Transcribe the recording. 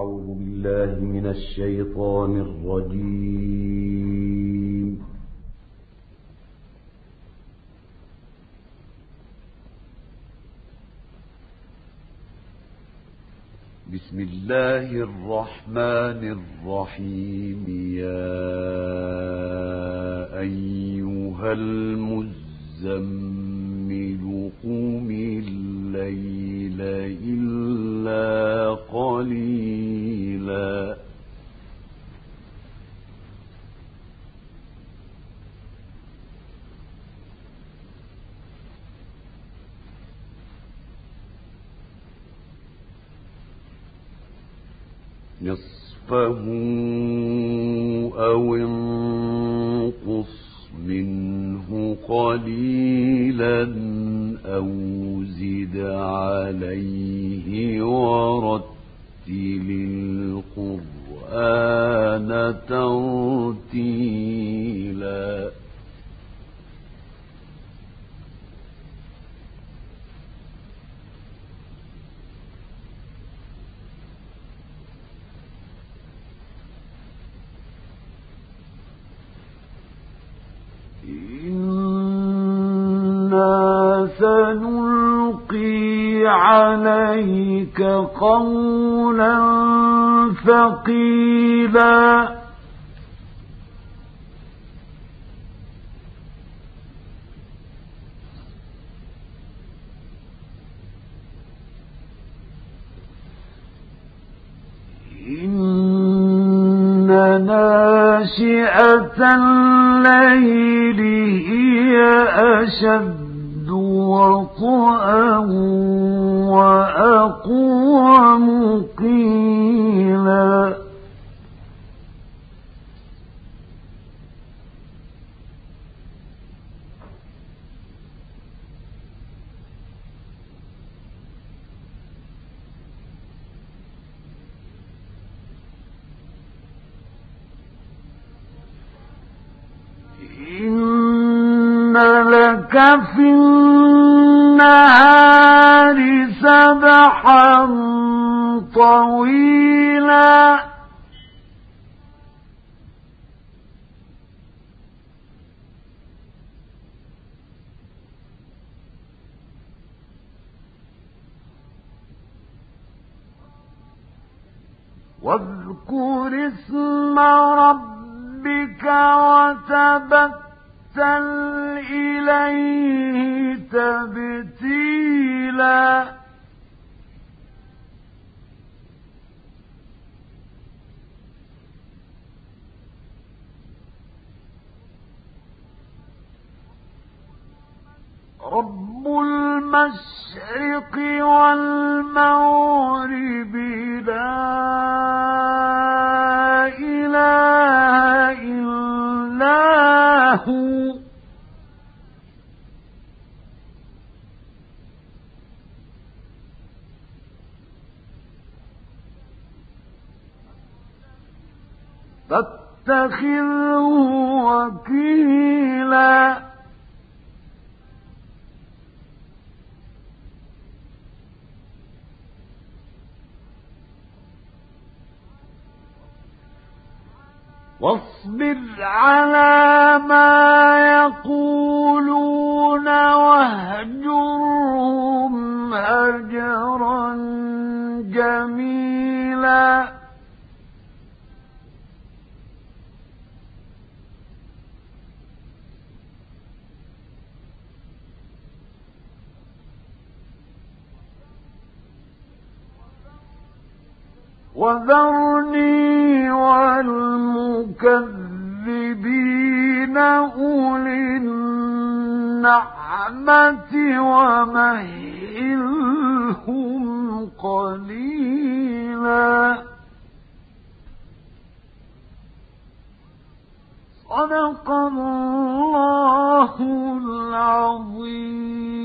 أعوذ بالله من الشيطان الرجيم. بسم الله الرحمن الرحيم. يا أيها المزمل قم الليل إلا قليلا. نصفه أو انقص منه قليلا أو زد عليه ورتل القرآن ترتيلا. إنا سنلقي عليك قولا ثقيلا. إن ناشئة الليل هي أشد وطئا وأقوم قيلا. إن لك في النهار سبحا طويلا. واذكر اسم ربك وتبتل إليه تبتيلا. رب المشرق والمغرب لا فاتخذه وكيلا. واصبر على ما يقولون واهجرهم هجرا جميلا. وذرني والمكذبين أولي النعمة ومهلهم قليلا. صدق الله العظيم.